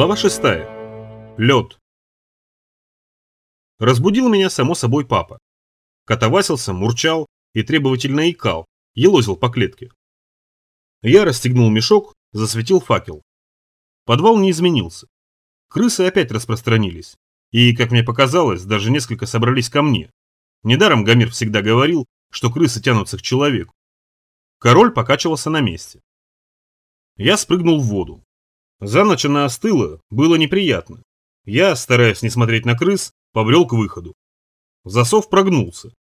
Глава 6. Лед. Разбудил меня, само собой, папа. Катавасился, мурчал и требовательно икал, елозил по клетке. Я расстегнул мешок, засветил факел. Подвал не изменился. Крысы опять распространились. И, как мне показалось, даже несколько собрались ко мне. Недаром Гомер всегда говорил, что крысы тянутся к человеку. Король покачивался на месте. Я спрыгнул в воду. За ночь она остыла, было неприятно. Я, стараясь не смотреть на крыс, побрел к выходу. Засов прогнулся.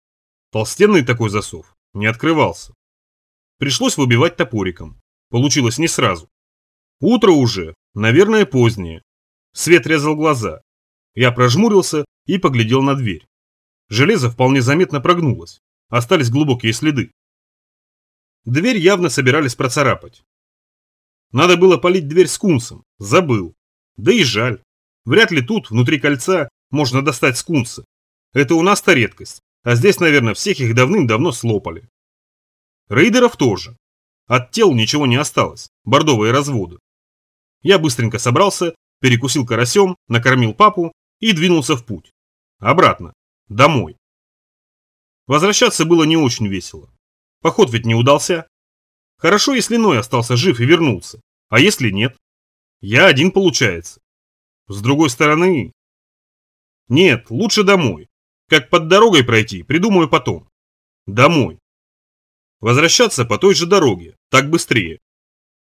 Толстенный такой засов, не открывался. Пришлось выбивать топориком. Получилось не сразу. Утро уже, наверное, позднее. Свет резал глаза. Я прожмурился и поглядел на дверь. Железо вполне заметно прогнулось. Остались глубокие следы. Дверь явно собирались процарапать. Надо было полить дверь скунсом. Забыл. Да и жаль. Вряд ли тут, внутри кольца, можно достать скунса. Это у нас-то редкость. А здесь, наверное, всех их давным-давно слопали. Рейдеров тоже. От тел ничего не осталось. Бордовые разводы. Я быстренько собрался, перекусил карасем, накормил папу и двинулся в путь. Обратно. Домой. Возвращаться было не очень весело. Поход ведь не удался. Хорошо, если Ной остался жив и вернулся. А если нет? Я один получается. С другой стороны... Нет, лучше домой. Как под дорогой пройти, придумаю потом. Домой. Возвращаться по той же дороге, так быстрее.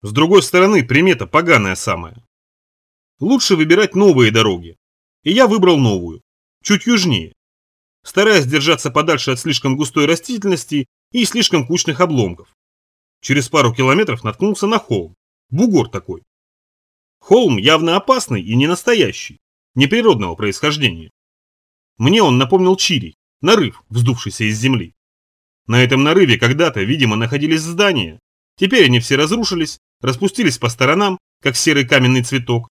С другой стороны, примета поганая самая. Лучше выбирать новые дороги. И я выбрал новую, чуть южнее. Стараясь держаться подальше от слишком густой растительности и слишком кучных обломков. Через пару километров наткнулся на холм. Бугор такой. Холм явно опасный и не настоящий, неприродного происхождения. Мне он напомнил Чирий, нарыв, вздувшийся из земли. На этом нарыве когда-то, видимо, находились здания. Теперь они все разрушились, распустились по сторонам, как серый каменный цветок.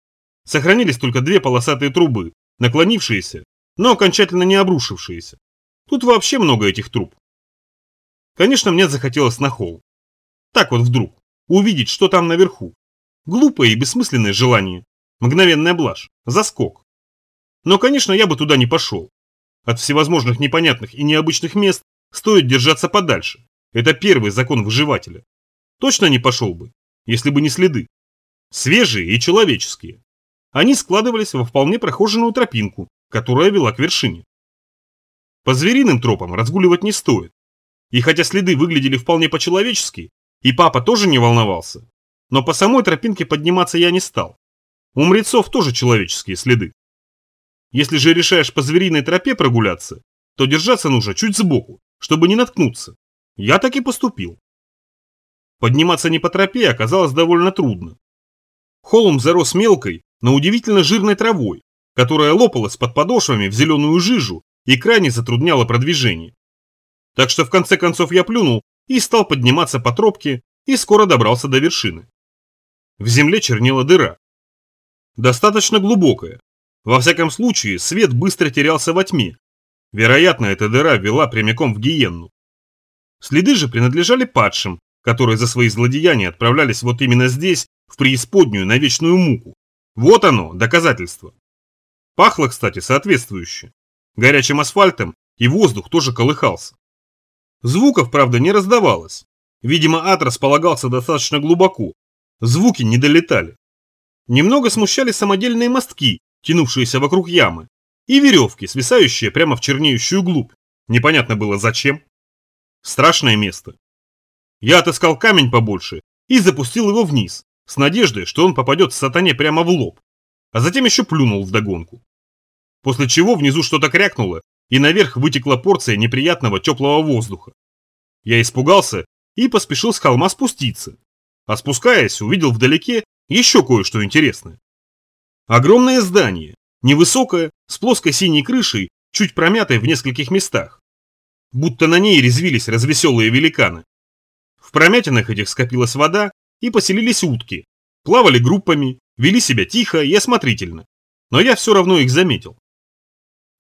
Сохранились только две полосатые трубы, наклонившиеся, но окончательно не обрушившиеся. Тут вообще много этих труб. Конечно, мне захотелось на холм. Так вот вдруг. Увидеть, что там наверху. Глупое и бессмысленное желание. Мгновенная блажь. Заскок. Но, конечно, я бы туда не пошел. От всевозможных непонятных и необычных мест стоит держаться подальше. Это первый закон выживателя. Точно не пошел бы, если бы не следы. Свежие и человеческие. Они складывались во вполне прохоженную тропинку, которая вела к вершине. По звериным тропам разгуливать не стоит. И хотя следы выглядели вполне по-человечески, и папа тоже не волновался. Но по самой тропинке подниматься я не стал. У мрецов тоже человеческие следы. Если же решаешь по звериной тропе прогуляться, то держаться нужно чуть сбоку, чтобы не наткнуться. Я так и поступил. Подниматься не по тропе оказалось довольно трудно. Холм зарос мелкой, но удивительно жирной травой, которая лопалась под подошвами в зеленую жижу и крайне затрудняла продвижение. Так что в конце концов я плюнул и стал подниматься по тропке и скоро добрался до вершины. В земле чернела дыра. Достаточно глубокая. Во всяком случае, свет быстро терялся во тьме. Вероятно, эта дыра вела прямиком в гиенну. Следы же принадлежали падшим, которые за свои злодеяния отправлялись вот именно здесь, в преисподнюю на вечную муку. Вот оно, доказательство. Пахло, кстати, соответствующе. Горячим асфальтом и воздух тоже колыхался. Звуков, правда, не раздавалось. Видимо, ад располагался достаточно глубоко. Звуки не долетали. Немного смущали самодельные мостки, тянувшиеся вокруг ямы, и веревки, свисающие прямо в чернеющую глубь. Непонятно было зачем. Страшное место. Я отыскал камень побольше и запустил его вниз, с надеждой, что он попадет сатане прямо в лоб, а затем еще плюнул вдогонку. После чего внизу что-то крякнуло, и наверх вытекла порция неприятного теплого воздуха. Я испугался и поспешил с холма спуститься, а спускаясь, увидел вдалеке еще кое-что интересное. Огромное здание, невысокое, с плоской синей крышей, чуть промятой в нескольких местах. Будто на ней резвились развеселые великаны. В промятинах этих скопилась вода и поселились утки. Плавали группами, вели себя тихо и осмотрительно. Но я все равно их заметил.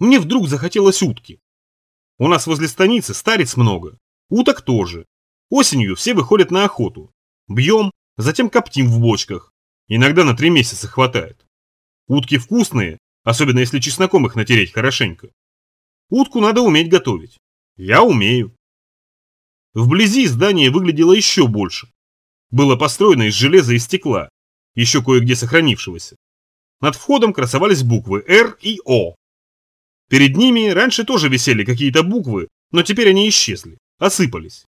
Мне вдруг захотелось утки. У нас возле станицы старец много, уток тоже. Осенью все выходят на охоту. Бьем, затем коптим в бочках. Иногда на три месяца хватает. Утки вкусные, особенно если чесноком их натереть хорошенько. Утку надо уметь готовить. Я умею. Вблизи здание выглядело еще больше. Было построено из железа и стекла, еще кое-где сохранившегося. Над входом красовались буквы «Р» и «О». Перед ними раньше тоже висели какие-то буквы, но теперь они исчезли, осыпались.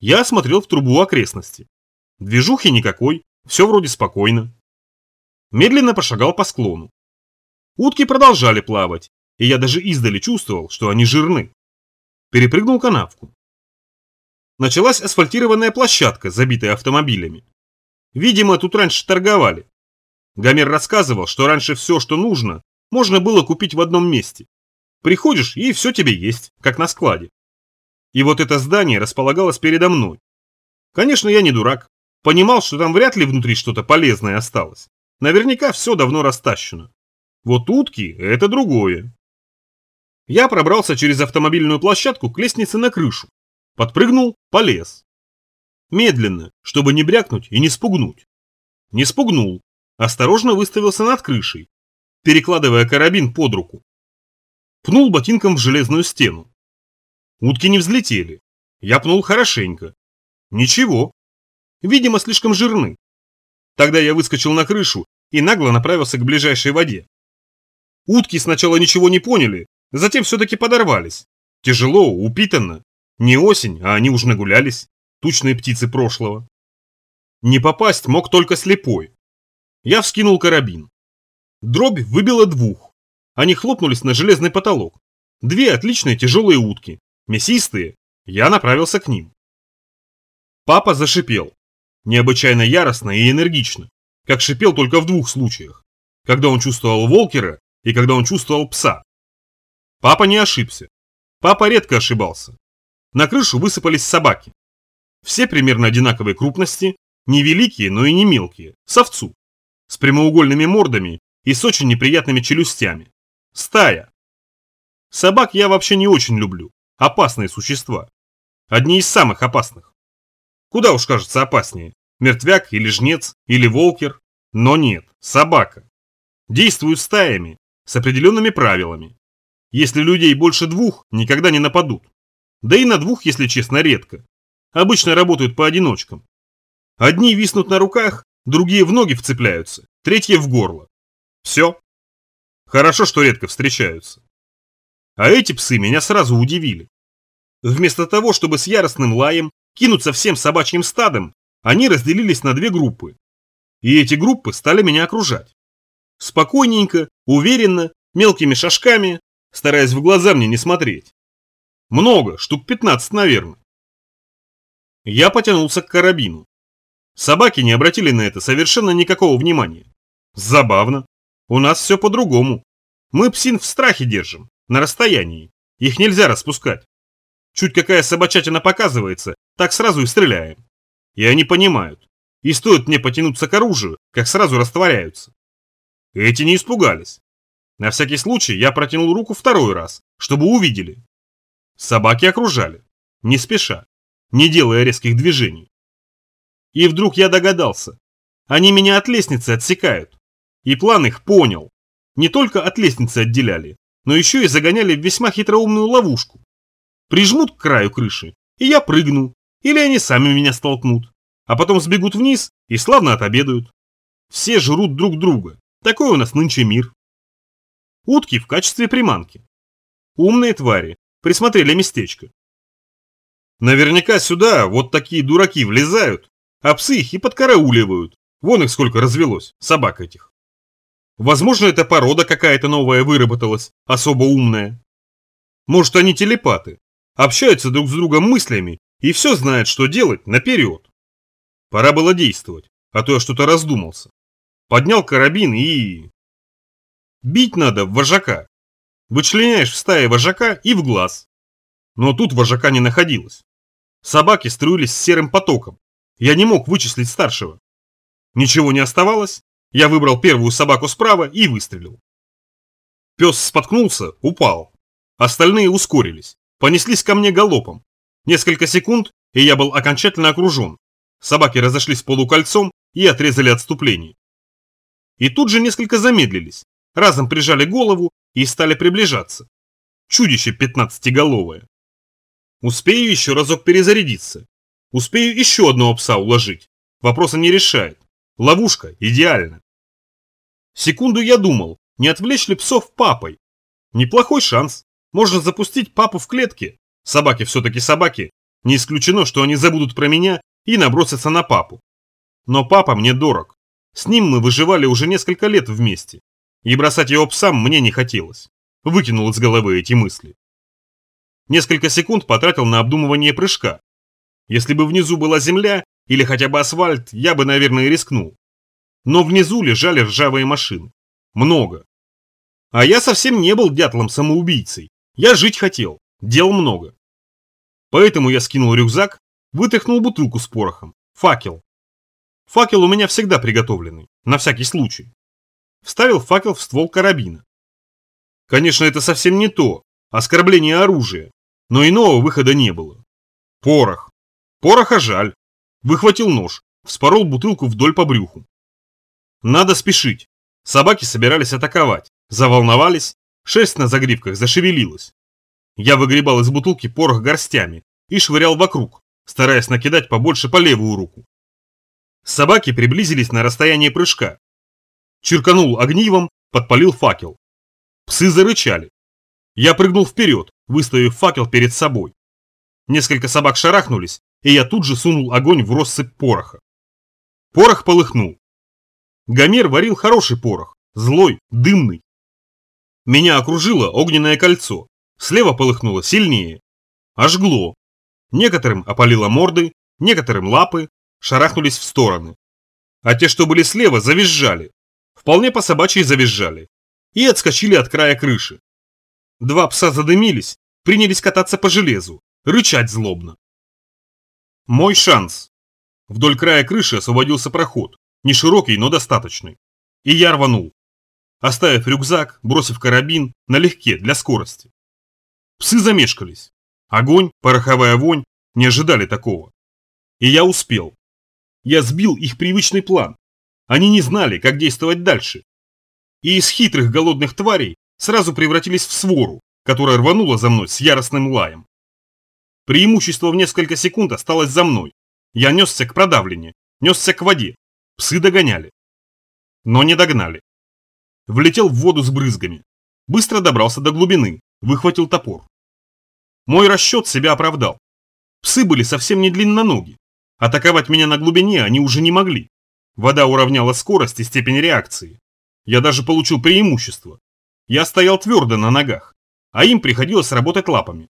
Я осмотрел в трубу окрестности. Движухи никакой, все вроде спокойно. Медленно пошагал по склону. Утки продолжали плавать, и я даже издали чувствовал, что они жирны. Перепрыгнул канавку. Началась асфальтированная площадка, забитая автомобилями. Видимо, тут раньше торговали. Гомер рассказывал, что раньше все, что нужно, можно было купить в одном месте. Приходишь, и все тебе есть, как на складе. И вот это здание располагалось передо мной. Конечно, я не дурак. Понимал, что там вряд ли внутри что-то полезное осталось. Наверняка все давно растащено. Вот утки – это другое. Я пробрался через автомобильную площадку к лестнице на крышу. Подпрыгнул, полез. Медленно, чтобы не брякнуть и не спугнуть. Не спугнул. Осторожно выставился над крышей, перекладывая карабин под руку. Пнул ботинком в железную стену. Утки не взлетели. Я пнул хорошенько. Ничего. Видимо, слишком жирны. Тогда я выскочил на крышу и нагло направился к ближайшей воде. Утки сначала ничего не поняли, затем все-таки подорвались. Тяжело, упитанно. Не осень, а они уж нагулялись. Тучные птицы прошлого. Не попасть мог только слепой. Я вскинул карабин. Дробь выбила двух. Они хлопнулись на железный потолок. Две отличные тяжелые утки. Мясистые. Я направился к ним. Папа зашипел. Необычайно яростно и энергично. Как шипел только в двух случаях. Когда он чувствовал волкера и когда он чувствовал пса. Папа не ошибся. Папа редко ошибался. На крышу высыпались собаки. Все примерно одинаковой крупности, не великие, но и не мелкие, с овцу. С прямоугольными мордами и с очень неприятными челюстями. Стая. Собак я вообще не очень люблю. Опасные существа. Одни из самых опасных. Куда уж кажется опаснее. Мертвяк или жнец, или волкер. Но нет, собака. Действуют стаями, с определенными правилами. Если людей больше двух, никогда не нападут. Да и на двух, если честно, редко. Обычно работают по одиночкам. Одни виснут на руках, другие в ноги вцепляются, третьи в горло. Все. Хорошо, что редко встречаются. А эти псы меня сразу удивили. Вместо того, чтобы с яростным лаем кинуться всем собачьим стадом, они разделились на две группы. И эти группы стали меня окружать. Спокойненько, уверенно, мелкими шажками, стараясь в глаза мне не смотреть. Много, штук 15, наверное. Я потянулся к карабину. Собаки не обратили на это совершенно никакого внимания. Забавно. У нас все по-другому. Мы псин в страхе держим, на расстоянии. Их нельзя распускать. Чуть какая собачатина показывается, так сразу и стреляем. И они понимают. И стоит мне потянуться к оружию, как сразу растворяются. Эти не испугались. На всякий случай я протянул руку второй раз, чтобы увидели. Собаки окружали, не спеша, не делая резких движений. И вдруг я догадался. Они меня от лестницы отсекают. И план их понял. Не только от лестницы отделяли, но еще и загоняли в весьма хитроумную ловушку. Прижмут к краю крыши, и я прыгну, или они сами меня столкнут, а потом сбегут вниз и славно отобедают. Все жрут друг друга, такой у нас нынче мир. Утки в качестве приманки. Умные твари, присмотрели местечко. Наверняка сюда вот такие дураки влезают, а псы их и подкарауливают. Вон их сколько развелось, собак этих. Возможно, эта порода какая-то новая выработалась, особо умная. Может, они телепаты, общаются друг с другом мыслями и все знают, что делать наперед. Пора было действовать, а то я что-то раздумался. Поднял карабин и... Бить надо в вожака. Вычленяешь в стае вожака и в глаз. Но тут вожака не находилось. Собаки струились серым потоком. Я не мог вычислить старшего. Ничего не оставалось, я выбрал первую собаку справа и выстрелил. Пес споткнулся, упал. Остальные ускорились, понеслись ко мне галопом. Несколько секунд, и я был окончательно окружен. Собаки разошлись полукольцом и отрезали отступление. и тут же несколько замедлились, разом прижали голову и стали приближаться. Чудище пятнадцатиголовое. Успею еще разок перезарядиться. Успею еще одного пса уложить. Вопроса не решает. Ловушка идеальна. Секунду я думал, не отвлечь ли псов папой. Неплохой шанс. Можно запустить папу в клетке. Собаки все-таки собаки. Не исключено, что они забудут про меня и набросятся на папу. Но папа мне дорог. С ним мы выживали уже несколько лет вместе. И бросать его псам мне не хотелось. Выкинул из головы эти мысли. Несколько секунд потратил на обдумывание прыжка. Если бы внизу была земля или хотя бы асфальт, я бы, наверное, рискнул. Но внизу лежали ржавые машины. Много. А я совсем не был дятлом-самоубийцей. Я жить хотел, дел много. Поэтому я скинул рюкзак, вытряхнул бутылку с порохом, факел. Факел у меня всегда приготовленный, на всякий случай. Вставил факел в ствол карабина. Конечно, это совсем не то, оскорбление оружия, но иного выхода не было. Порох. Пороха жаль. Выхватил нож, вспорол бутылку вдоль по брюху. Надо спешить. Собаки собирались атаковать, заволновались, шерсть на загривках зашевелилась. Я выгребал из бутылки порох горстями и швырял вокруг, стараясь накидать побольше по левую руку. Собаки приблизились на расстояние прыжка. Чирканул огнивом, подпалил факел. Псы зарычали. Я прыгнул вперед, выставив факел перед собой. Несколько собак шарахнулись, и я тут же сунул огонь в россыпь пороха. Порох полыхнул. Гомер варил хороший порох, злой, дымный. Меня окружило огненное кольцо, слева полыхнуло сильнее. Ожгло. Некоторым опалило морды, некоторым лапы, шарахнулись в стороны. А те, что были слева, завизжали. Вполне по собачьей завизжали. И отскочили от края крыши. Два пса задымились, принялись кататься по железу, рычать злобно. Мой шанс. Вдоль края крыши освободился проход. Не широкий, но достаточный. И я рванул. Оставив рюкзак, бросив карабин, налегке, для скорости. Псы замешкались. Огонь, пороховая вонь, не ожидали такого. И я успел. Я сбил их привычный план. Они не знали, как действовать дальше. И из хитрых голодных тварей сразу превратились в свору, которая рванула за мной с яростным лаем. Преимущество в несколько секунд осталось за мной. Я несся к продавлению, несся к воде, Псы догоняли. Но не догнали. Влетел в воду с брызгами. Быстро добрался до глубины, выхватил топор. Мой расчет себя оправдал. Псы были совсем не длинноногие. Атаковать меня на глубине они уже не могли. Вода уравняла скорость и степень реакции. Я даже получил преимущество. Я стоял твердо на ногах, а им приходилось работать лапами.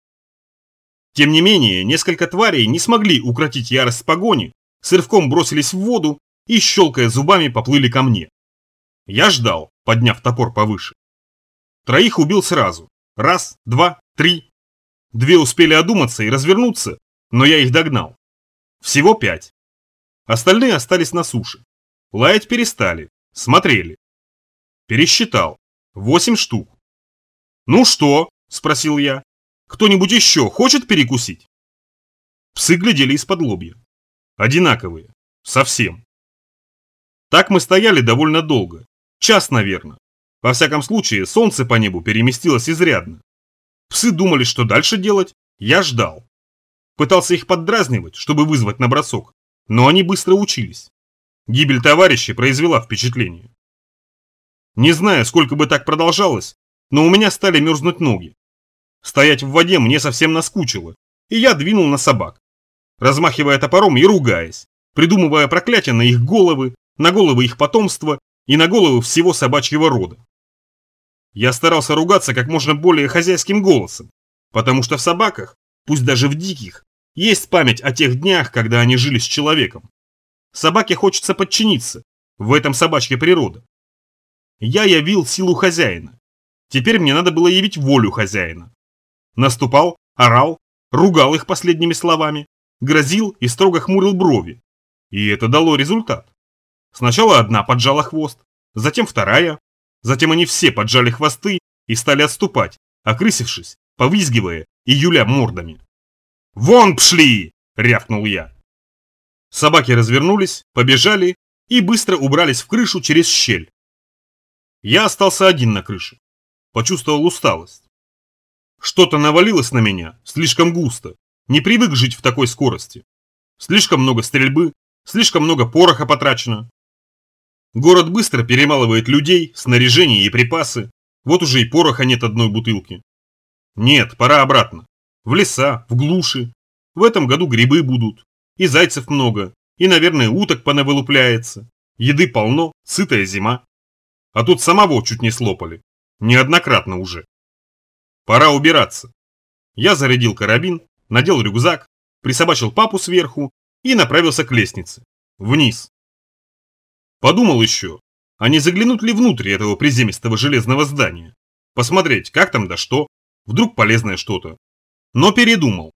Тем не менее, несколько тварей не смогли укротить ярость погони, с рывком бросились в воду и, щелкая зубами, поплыли ко мне. Я ждал, подняв топор повыше. Троих убил сразу. Раз, два, три. Две успели одуматься и развернуться, но я их догнал. Всего пять. Остальные остались на суше. Лаять перестали, смотрели. Пересчитал. Восемь штук. «Ну что?» – спросил я. «Кто-нибудь еще хочет перекусить?» Псы глядели из-под лобья. Одинаковые. Совсем. Так мы стояли довольно долго. Час, наверное. Во всяком случае, солнце по небу переместилось изрядно. Псы думали, что дальше делать, я ждал. Пытался их поддразнивать, чтобы вызвать на бросок, но они быстро учились. Гибель товарищей произвела впечатление. Не знаю, сколько бы так продолжалось, но у меня стали мерзнуть ноги. Стоять в воде мне совсем наскучило, и я двинул на собак, размахивая топором и ругаясь, придумывая проклятия на их головы, на головы их потомства и на головы всего собачьего рода. Я старался ругаться как можно более хозяйским голосом, потому что в собаках, пусть даже в диких, есть память о тех днях, когда они жили с человеком. Собаке хочется подчиниться, в этом собачья природа. Я явил силу хозяина. Теперь мне надо было явить волю хозяина. Наступал, орал, ругал их последними словами, грозил и строго хмурил брови. И это дало результат. Сначала одна поджала хвост, затем вторая, затем они все поджали хвосты и стали отступать, окрысившись, повизгивая и юля мордами. «Вон пшли!» – рявкнул я. Собаки развернулись, побежали и быстро убрались в крышу через щель, Я остался один на крыше. Почувствовал усталость. Что-то навалилось на меня, слишком густо. Не привык жить в такой скорости. Слишком много стрельбы, слишком много пороха потрачено. Город быстро перемалывает людей, снаряжение и припасы. Вот уже и пороха нет одной бутылки. Нет, пора обратно. В леса, в глуши. В этом году грибы будут. И зайцев много. И, наверное, уток понавылупляется. Еды полно, сытая зима. А тут самого чуть не слопали. Неоднократно уже. Пора убираться. Я зарядил карабин, надел рюкзак, присобачил папу сверху и направился к лестнице. Вниз. Подумал еще, а не заглянуть ли внутрь этого приземистого железного здания? Посмотреть, как там да что, вдруг полезное что-то. Но передумал.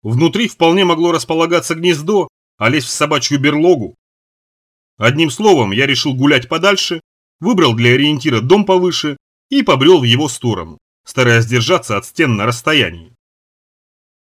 Внутри вполне могло располагаться гнездо, а лезть в собачью берлогу. Одним словом, я решил гулять подальше, выбрал для ориентира дом повыше и побрел в его сторону стараясь держаться от стен на расстоянии.